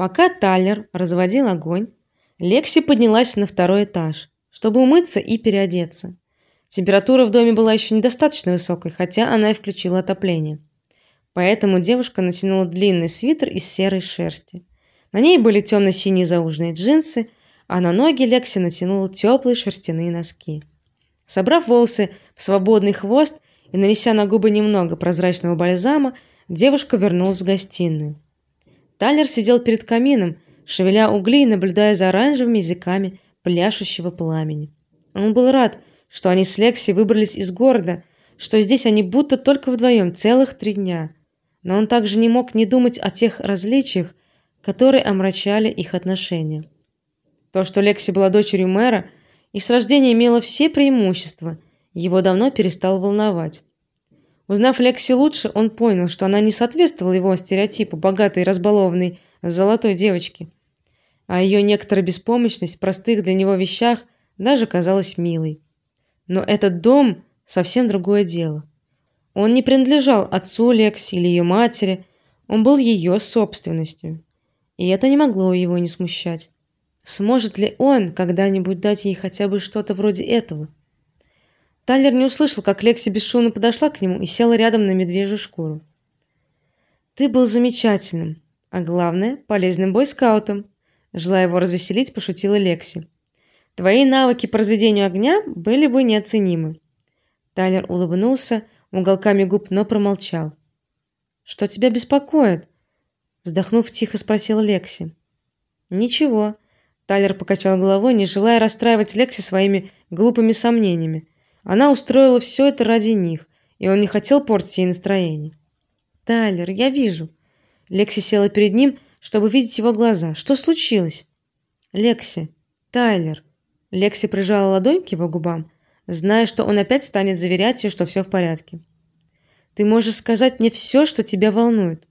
Пока Тайлер разводил огонь, Лекси поднялась на второй этаж, чтобы умыться и переодеться. Температура в доме была еще недостаточно высокой, хотя она и включила отопление. Поэтому девушка натянула длинный свитер из серой шерсти. На ней были темно-синие зауженные джинсы, а на ноги Лекси натянула теплые шерстяные носки. Собрав волосы в свободный хвост и нанеся на губы немного прозрачного бальзама, девушка вернулась в гостиную. Тайлер сидел перед камином, шевеля угли и наблюдая за оранжевыми языками пляшущего пламени. Он был рад, что они с Лекси выбрались из города, что здесь они будто только вдвоем целых три дня. Но он также не мог не думать о тех различиях, которые омрачали их отношения. То, что Лекси была дочерью мэра и с рождения имела все преимущества, его давно перестало волновать. Узнав Лекси лучше, он понял, что она не соответствовала его стереотипу богатой и разбалованной золотой девочки. А ее некоторая беспомощность в простых для него вещах даже казалась милой. Но этот дом совсем другое дело. Он не принадлежал отцу Лекси или ее матери, он был ее собственностью. И это не могло его не смущать. Сможет ли он когда-нибудь дать ей хотя бы что-то вроде этого? Тайлер не услышал, как Лекси бесшумно подошла к нему и села рядом на медвежью шкуру. Ты был замечательным, а главное, полезным бойскаутом, желая его развеселить, пошутила Лекси. Твои навыки по разведению огня были бы неоценимы. Тайлер улыбнулся уголками губ, но промолчал. Что тебя беспокоит? вздохнув тихо спросила Лекси. Ничего. Тайлер покачал головой, не желая расстраивать Лекси своими глупыми сомнениями. Она устроила все это ради них, и он не хотел портить ей настроение. Тайлер, я вижу. Лекси села перед ним, чтобы видеть его глаза. Что случилось? Лекси, Тайлер. Лекси прижала ладонь к его губам, зная, что он опять станет заверять ее, что все в порядке. Ты можешь сказать мне все, что тебя волнует.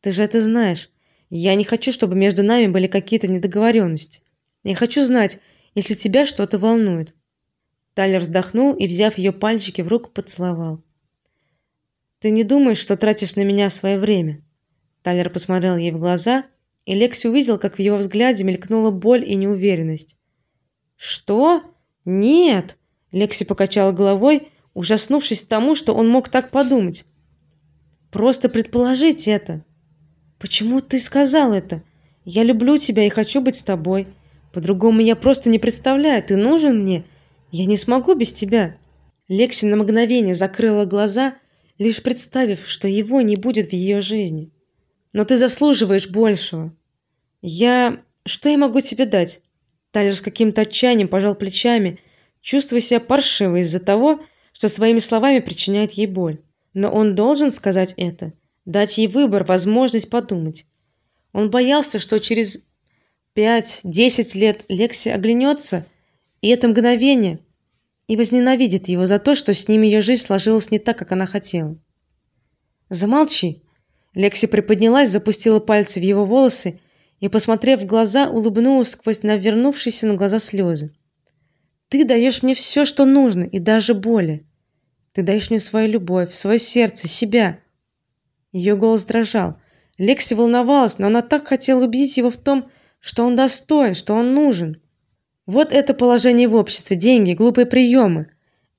Ты же это знаешь. Я не хочу, чтобы между нами были какие-то недоговоренности. Я хочу знать, если тебя что-то волнует. Тайлер вздохнул и, взяв ее пальчики в руку, поцеловал. Ты не думаешь, что тратишь на меня свое время? Тайлер посмотрел ей в глаза, и Лекси увидел, как в его взгляде мелькнула боль и неуверенность. Что? Нет, Лекси покачала головой, ужаснувшись тому, что он мог так подумать. Просто предположить это. Почему ты сказал это? Я люблю тебя и хочу быть с тобой. По-другому я просто не представляю, ты нужен мне я не смогу без тебя. Лекси на мгновение закрыла глаза, лишь представив, что его не будет в ее жизни. Но ты заслуживаешь большего. Я что я могу тебе дать? Тайлер с каким-то отчаянием пожал плечами, чувствуя себя паршиво из-за того, что своими словами причиняет ей боль. Но он должен сказать это, дать ей выбор, возможность подумать. Он боялся, что через пять-десять лет Лекси оглянется, и это мгновение и возненавидит его за то, что с ним ее жизнь сложилась не так, как она хотела. Замолчи. Лекси приподнялась, запустила пальцы в его волосы и, посмотрев в глаза, улыбнулась сквозь навернувшиеся на глаза слезы. Ты даешь мне все, что нужно, и даже более. Ты даешь мне свою любовь, свое сердце, себя. Ее голос дрожал. Лекси волновалась, но она так хотела убедить его в том, что он достоин, что он нужен. Вот это положение в обществе, деньги, глупые приемы.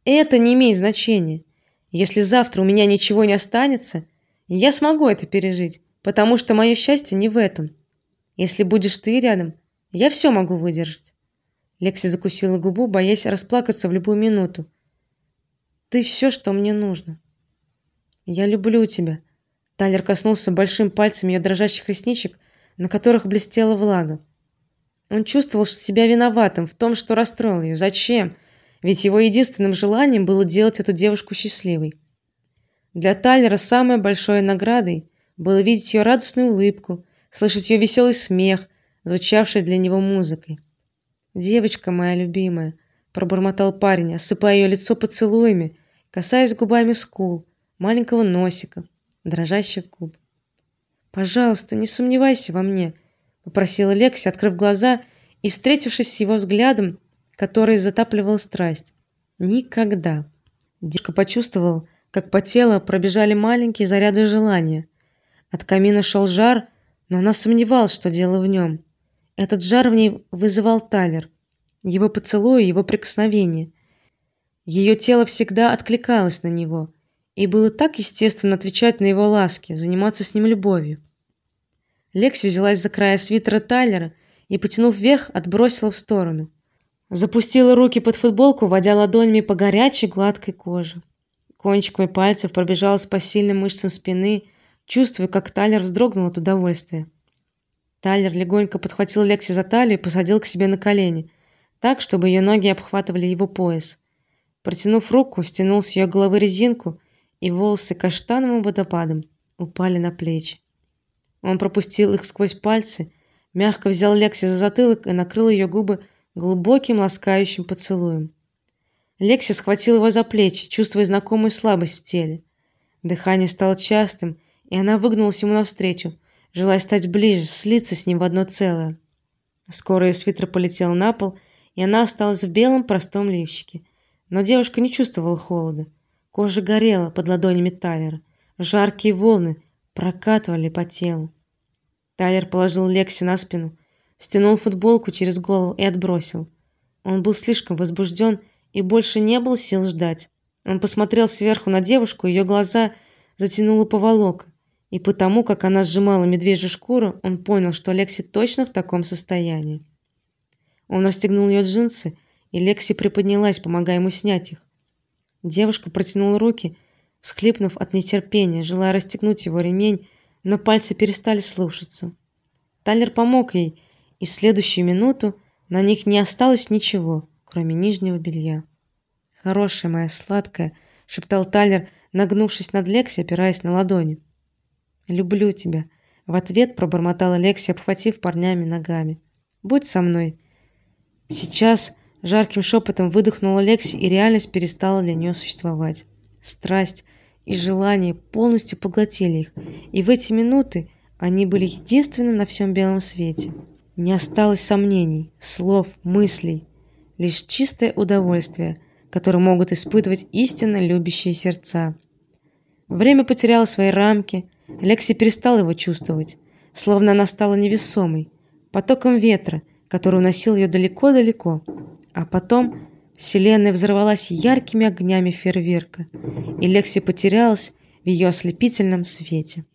Это не имеет значения. Если завтра у меня ничего не останется, я смогу это пережить, потому что мое счастье не в этом. Если будешь ты рядом, я все могу выдержать. Лекси закусила губу, боясь расплакаться в любую минуту. Ты все, что мне нужно. Я люблю тебя. Тайлер коснулся большим пальцем ее дрожащих ресничек, на которых блестела влага. Он чувствовал себя виноватым в том, что расстроил ее. Зачем? Ведь его единственным желанием было делать эту девушку счастливой. Для Тайлера самой большой наградой было видеть ее радостную улыбку, слышать ее веселый смех, звучавший для него музыкой. "Девочка моя любимая", пробормотал парень, осыпая ее лицо поцелуями, касаясь губами скул, маленького носика, дрожащих губ. "Пожалуйста, не сомневайся во мне", попросила Лекси, открыв глаза и встретившись с его взглядом, который затапливал страсть. Никогда. Девушка почувствовала, как по телу пробежали маленькие заряды желания. От камина шел жар, но она сомневалась, что дело в нем. Этот жар в ней вызывал Тайлер, его поцелуи, его прикосновения. Ее тело всегда откликалось на него, и было так естественно отвечать на его ласки, заниматься с ним любовью. Лекси взялась за края свитера Тайлера и, потянув вверх, отбросила в сторону. Запустила руки под футболку, водя ладонями по горячей гладкой коже. Кончиками пальцев пробежалась по сильным мышцам спины, чувствуя, как Тайлер вздрогнул от удовольствия. Тайлер легонько подхватил Лекси за талию и посадил к себе на колени, так, чтобы ее ноги обхватывали его пояс. Протянув руку, стянул с ее головы резинку, и волосы каштановым водопадом упали на плечи. Он пропустил их сквозь пальцы, мягко взял Лекси за затылок и накрыл ее губы глубоким ласкающим поцелуем. Лекси схватил его за плечи, чувствуя знакомую слабость в теле. Дыхание стало частым, и она выгнулась ему навстречу, желая стать ближе, слиться с ним в одно целое. Скоро ее свитер полетел на пол, и она осталась в белом простом лифчике. Но девушка не чувствовала холода. Кожа горела под ладонями Тайлера. Жаркие волны прокатывали по телу. Тайлер положил Лекси на спину, стянул футболку через голову и отбросил. Он был слишком возбужден и больше не было сил ждать. Он посмотрел сверху на девушку, ее глаза затянуло поволока, и потому, как она сжимала медвежью шкуру, он понял, что Лекси точно в таком состоянии. Он расстегнул ее джинсы, и Лекси приподнялась, помогая ему снять их. Девушка протянула руки, всхлипнув от нетерпения, желая расстегнуть его ремень, но пальцы перестали слушаться. Тайлер помог ей, и в следующую минуту на них не осталось ничего, кроме нижнего белья. "Хорошая моя сладкая", шептал Тайлер, нагнувшись над Лекси, опираясь на ладони. "Люблю тебя", в ответ пробормотала Лекси, обхватив парнями ногами. "Будь со мной". Сейчас жарким шепотом выдохнула Лекси, и реальность перестала для нее существовать. Страсть и желание полностью поглотили их, и в эти минуты они были единственны на всем белом свете. Не осталось сомнений, слов, мыслей, лишь чистое удовольствие, которое могут испытывать истинно любящие сердца. Время потеряло свои рамки, Лекси перестала его чувствовать, словно она стала невесомой, потоком ветра, который уносил ее далеко-далеко. А потом вселенная взорвалась яркими огнями фейерверка, и Лекси потерялась в ее ослепительном свете.